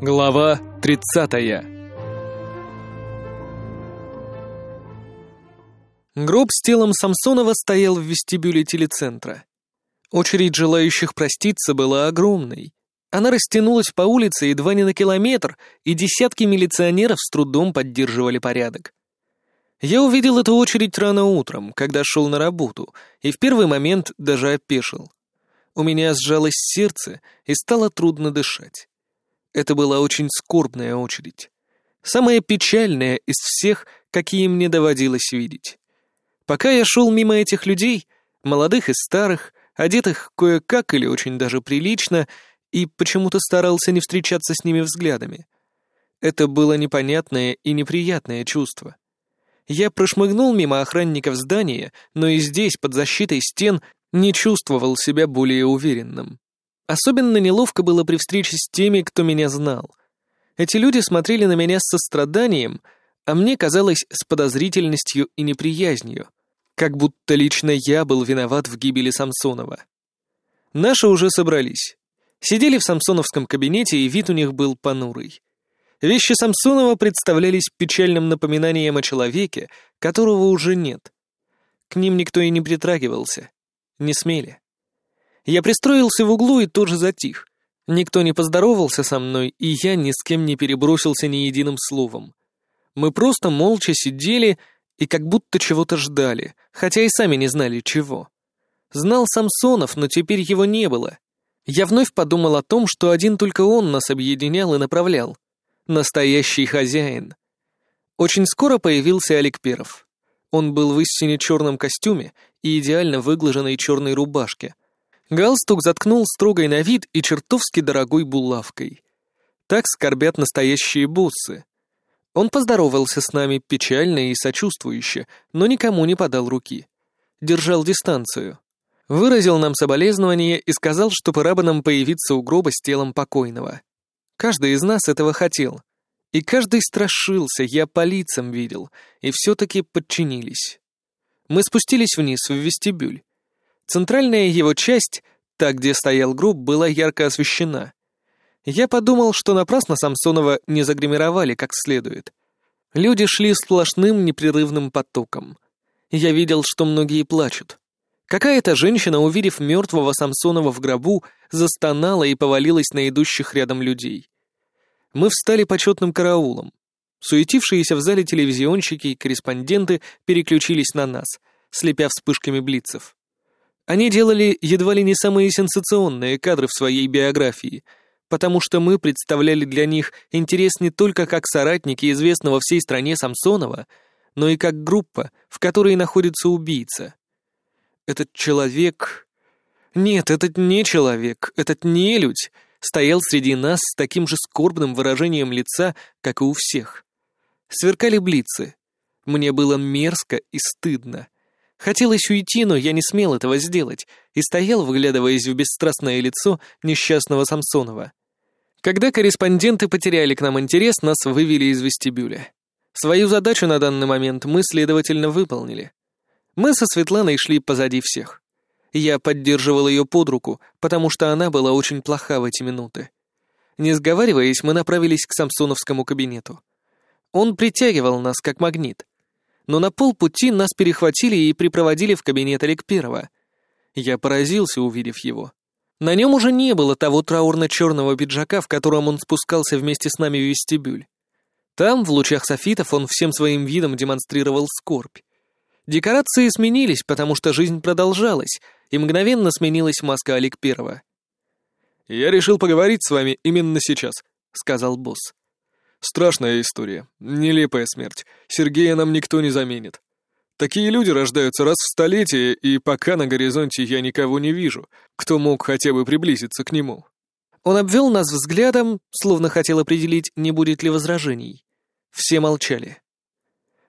Глава 30 Гроб с телом Самсонова стоял в вестибюле телецентра. Очередь желающих проститься была огромной. Она растянулась по улице едва не на километр, и десятки милиционеров с трудом поддерживали порядок. Я увидел эту очередь рано утром, когда шел на работу, и в первый момент даже опешил. У меня сжалось сердце, и стало трудно дышать. Это была очень скорбная очередь. Самая печальная из всех, какие мне доводилось видеть. Пока я шел мимо этих людей, молодых и старых, одетых кое-как или очень даже прилично, и почему-то старался не встречаться с ними взглядами. Это было непонятное и неприятное чувство. Я прошмыгнул мимо охранников здания, но и здесь, под защитой стен, не чувствовал себя более уверенным. Особенно неловко было при встрече с теми, кто меня знал. Эти люди смотрели на меня с состраданием, а мне казалось с подозрительностью и неприязнью, как будто лично я был виноват в гибели Самсонова. Наши уже собрались. Сидели в самсоновском кабинете, и вид у них был понурый. Вещи Самсонова представлялись печальным напоминанием о человеке, которого уже нет. К ним никто и не притрагивался. Не смели. Я пристроился в углу и тоже затих. Никто не поздоровался со мной, и я ни с кем не перебросился ни единым словом. Мы просто молча сидели и как будто чего-то ждали, хотя и сами не знали чего. Знал Самсонов, но теперь его не было. Я вновь подумал о том, что один только он нас объединял и направлял. Настоящий хозяин. Очень скоро появился Олег Перов. Он был в истине черном костюме и идеально выглаженной черной рубашке — Галстук заткнул строгой на вид и чертовски дорогой булавкой. Так скорбят настоящие боссы. Он поздоровался с нами печально и сочувствующе, но никому не подал руки. Держал дистанцию. Выразил нам соболезнование и сказал, что пора бы нам появиться у гроба с телом покойного. Каждый из нас этого хотел. И каждый страшился, я по лицам видел, и все-таки подчинились. Мы спустились вниз, в вестибюль. Центральная его часть, та, где стоял гроб, была ярко освещена. Я подумал, что напрасно Самсонова не загримировали как следует. Люди шли сплошным непрерывным потоком. Я видел, что многие плачут. Какая-то женщина, увидев мертвого Самсонова в гробу, застонала и повалилась на идущих рядом людей. Мы встали почетным караулом. Суетившиеся в зале телевизионщики и корреспонденты переключились на нас, слепя вспышками блицев. Они делали едва ли не самые сенсационные кадры в своей биографии, потому что мы представляли для них интерес не только как соратники известного всей стране Самсонова, но и как группа, в которой находится убийца. Этот человек... Нет, этот не человек, этот не людь стоял среди нас с таким же скорбным выражением лица, как и у всех. Сверкали блицы. Мне было мерзко и стыдно. Хотелось уйти, но я не смел этого сделать, и стоял, выглядываясь в бесстрастное лицо несчастного Самсонова. Когда корреспонденты потеряли к нам интерес, нас вывели из вестибюля. Свою задачу на данный момент мы, следовательно, выполнили. Мы со Светланой шли позади всех. Я поддерживал ее под руку, потому что она была очень плоха в эти минуты. Не сговариваясь, мы направились к самсоновскому кабинету. Он притягивал нас, как магнит но на полпути нас перехватили и припроводили в кабинет Олег Первого. Я поразился, увидев его. На нем уже не было того траурно-черного пиджака, в котором он спускался вместе с нами в вестибюль. Там, в лучах софитов, он всем своим видом демонстрировал скорбь. Декорации сменились, потому что жизнь продолжалась, и мгновенно сменилась маска Олег Первого. «Я решил поговорить с вами именно сейчас», — сказал босс. Страшная история. Нелепая смерть. Сергея нам никто не заменит. Такие люди рождаются раз в столетие, и пока на горизонте я никого не вижу, кто мог хотя бы приблизиться к нему. Он обвел нас взглядом, словно хотел определить, не будет ли возражений. Все молчали.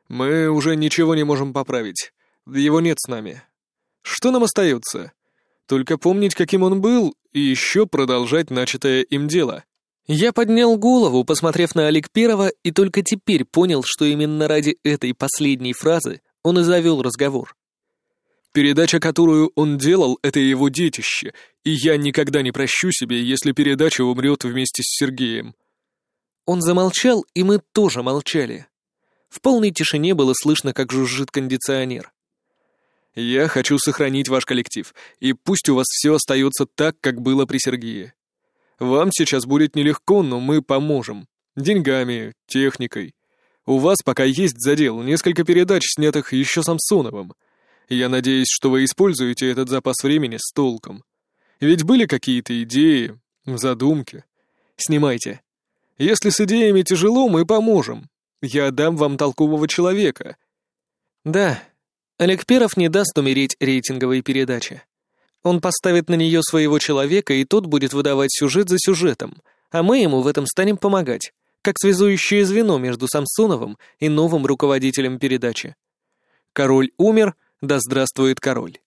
«Мы уже ничего не можем поправить. Его нет с нами. Что нам остается? Только помнить, каким он был, и еще продолжать начатое им дело. Я поднял голову, посмотрев на Первого, и только теперь понял, что именно ради этой последней фразы он и завел разговор. Передача, которую он делал, это его детище, и я никогда не прощу себе, если передача умрет вместе с Сергеем. Он замолчал, и мы тоже молчали. В полной тишине было слышно, как жужжит кондиционер. «Я хочу сохранить ваш коллектив, и пусть у вас все остается так, как было при Сергее. Вам сейчас будет нелегко, но мы поможем. Деньгами, техникой. У вас пока есть задел, несколько передач, снятых еще Самсоновым. Я надеюсь, что вы используете этот запас времени с толком. Ведь были какие-то идеи, задумки. Снимайте. Если с идеями тяжело, мы поможем. Я дам вам толкового человека. Да, Олег Перов не даст умереть рейтинговой передаче. Он поставит на нее своего человека, и тот будет выдавать сюжет за сюжетом, а мы ему в этом станем помогать, как связующее звено между Самсоновым и новым руководителем передачи. Король умер, да здравствует король.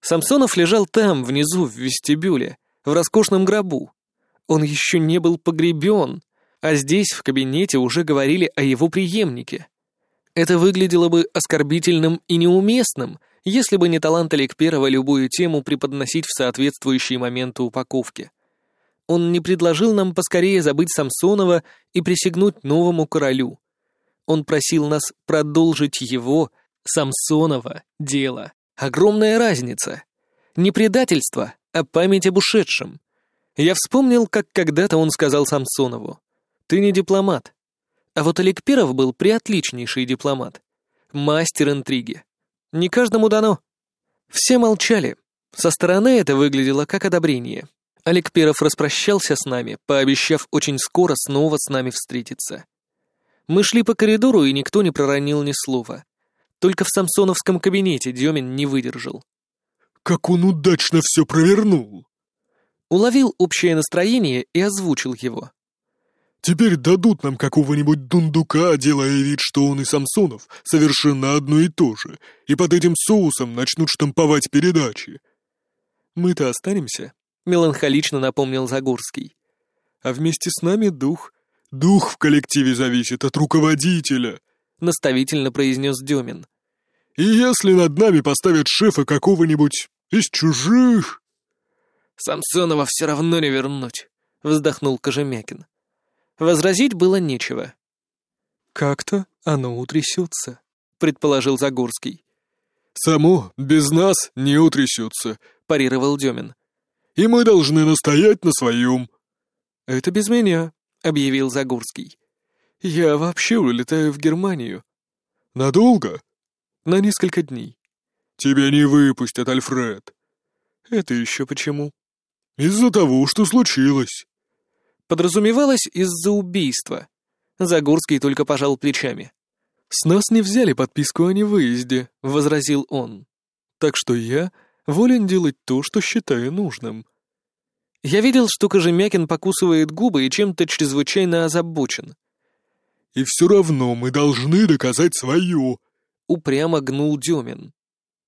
Самсонов лежал там, внизу, в вестибюле, в роскошном гробу. Он еще не был погребен, а здесь, в кабинете, уже говорили о его преемнике. Это выглядело бы оскорбительным и неуместным, если бы не талант Олег Первого любую тему преподносить в соответствующий моменту упаковки. Он не предложил нам поскорее забыть Самсонова и присягнуть новому королю. Он просил нас продолжить его, Самсонова, дело. Огромная разница. Не предательство, а память об ушедшем. Я вспомнил, как когда-то он сказал Самсонову. Ты не дипломат. А вот Олег Перов был приотличнейший дипломат. Мастер интриги. Не каждому дано. Все молчали. Со стороны это выглядело как одобрение. Олег Перов распрощался с нами, пообещав очень скоро снова с нами встретиться. Мы шли по коридору, и никто не проронил ни слова. Только в самсоновском кабинете Демин не выдержал. «Как он удачно все провернул!» Уловил общее настроение и озвучил его. Теперь дадут нам какого-нибудь дундука, делая вид, что он и Самсонов совершенно одно и то же, и под этим соусом начнут штамповать передачи. Мы-то останемся, меланхолично напомнил Загорский. А вместе с нами дух. Дух в коллективе зависит от руководителя, наставительно произнес Демин. И если над нами поставят шефа какого-нибудь из чужих... Самсонова все равно не вернуть, вздохнул Кожемякин. Возразить было нечего. «Как-то оно утрясется», — предположил Загорский. «Само без нас не утрясется», — парировал Демин. «И мы должны настоять на своем». «Это без меня», — объявил Загорский. «Я вообще улетаю в Германию». «Надолго?» «На несколько дней». «Тебя не выпустят, Альфред». «Это еще почему?» «Из-за того, что случилось». Подразумевалось из-за убийства. Загорский только пожал плечами. «С нас не взяли подписку о невыезде», — возразил он. «Так что я волен делать то, что считаю нужным». Я видел, что Кожемякин покусывает губы и чем-то чрезвычайно озабочен. «И все равно мы должны доказать свое», — упрямо гнул Демин.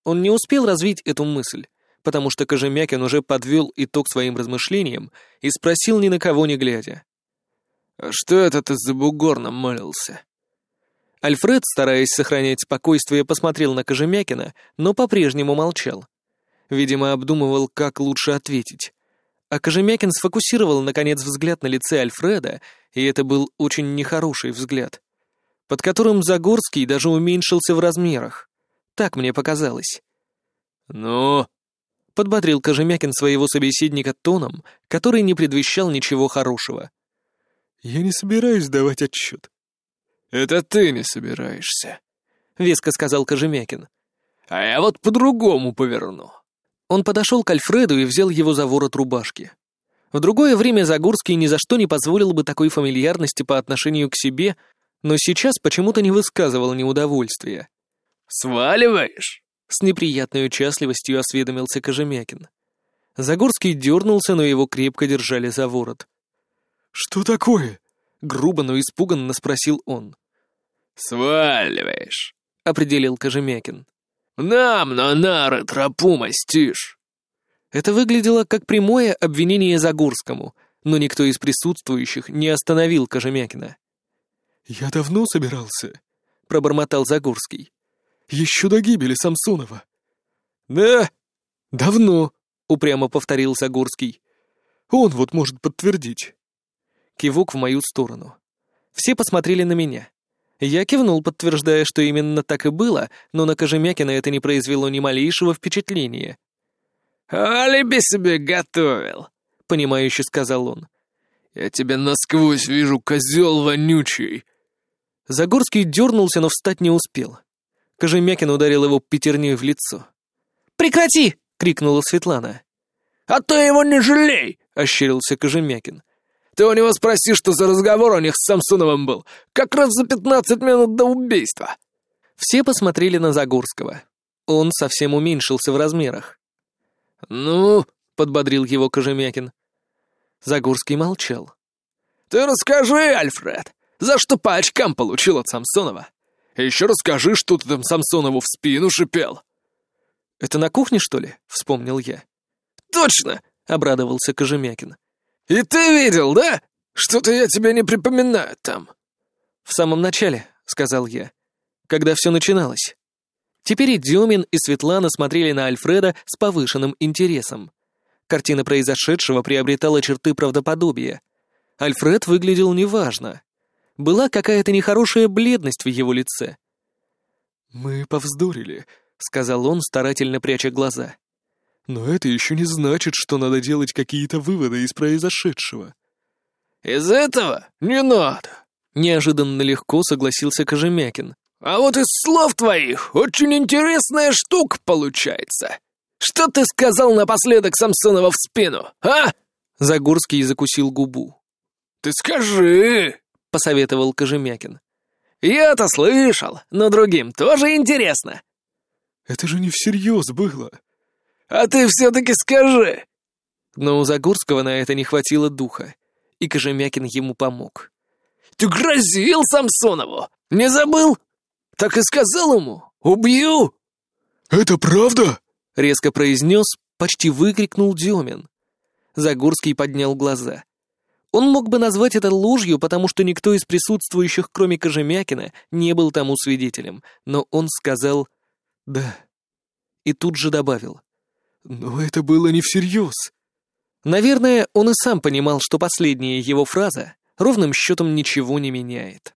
Он не успел развить эту мысль потому что Кожемякин уже подвел итог своим размышлениям и спросил ни на кого не глядя. «А что это ты за бугор намылился?» Альфред, стараясь сохранять спокойствие, посмотрел на Кожемякина, но по-прежнему молчал. Видимо, обдумывал, как лучше ответить. А Кожемякин сфокусировал, наконец, взгляд на лице Альфреда, и это был очень нехороший взгляд, под которым Загорский даже уменьшился в размерах. Так мне показалось. «Ну, — подбодрил Кожемякин своего собеседника тоном, который не предвещал ничего хорошего. «Я не собираюсь давать отчет». «Это ты не собираешься», — веско сказал Кожемякин. «А я вот по-другому поверну». Он подошел к Альфреду и взял его за ворот рубашки. В другое время Загорский ни за что не позволил бы такой фамильярности по отношению к себе, но сейчас почему-то не высказывал неудовольствия. «Сваливаешь?» С неприятной участливостью осведомился Кожемякин. Загорский дернулся, но его крепко держали за ворот. «Что такое?» — грубо, но испуганно спросил он. «Сваливаешь», — определил Кожемякин. «Нам на нары тропу мастишь». Это выглядело как прямое обвинение Загорскому, но никто из присутствующих не остановил Кожемякина. «Я давно собирался», — пробормотал Загорский. Еще до гибели Самсонова. Да, давно, упрямо повторил Загорский. Он вот может подтвердить. Кивок в мою сторону. Все посмотрели на меня. Я кивнул, подтверждая, что именно так и было, но на Кожемякина это не произвело ни малейшего впечатления. «Алиби себе готовил», — понимающе сказал он. «Я тебя насквозь вижу, козел вонючий!» Загорский дернулся, но встать не успел. Кожемякин ударил его пятерней в лицо. «Прекрати!» — крикнула Светлана. «А ты его не жалей!» — ощерился Кожемякин. «Ты у него спроси, что за разговор у них с Самсоновым был, как раз за пятнадцать минут до убийства!» Все посмотрели на Загорского. Он совсем уменьшился в размерах. «Ну?» — подбодрил его Кожемякин. Загорский молчал. «Ты расскажи, Альфред, за что по очкам получил от Самсонова? И еще расскажи, что ты там Самсонову в спину шипел». «Это на кухне, что ли?» — вспомнил я. «Точно!» — обрадовался Кожемякин. «И ты видел, да? Что-то я тебе не припоминаю там». «В самом начале», — сказал я, — «когда все начиналось». Теперь и Дюмин, и Светлана смотрели на Альфреда с повышенным интересом. Картина произошедшего приобретала черты правдоподобия. Альфред выглядел неважно. Была какая-то нехорошая бледность в его лице. «Мы повздорили», — сказал он, старательно пряча глаза. «Но это еще не значит, что надо делать какие-то выводы из произошедшего». «Из этого не надо», — неожиданно легко согласился Кожемякин. «А вот из слов твоих очень интересная штука получается. Что ты сказал напоследок Самсонова в спину, а?» Загорский закусил губу. «Ты скажи!» — посоветовал Кожемякин. «Я-то слышал, но другим тоже интересно». «Это же не всерьез было». «А ты все-таки скажи!» Но у Загорского на это не хватило духа, и Кожемякин ему помог. «Ты грозил Самсонову! Не забыл? Так и сказал ему! Убью!» «Это правда?» — резко произнес, почти выкрикнул Демин. Загорский поднял глаза. Он мог бы назвать это ложью, потому что никто из присутствующих, кроме Кожемякина, не был тому свидетелем, но он сказал «да». И тут же добавил «Но это было не всерьез». Наверное, он и сам понимал, что последняя его фраза ровным счетом ничего не меняет.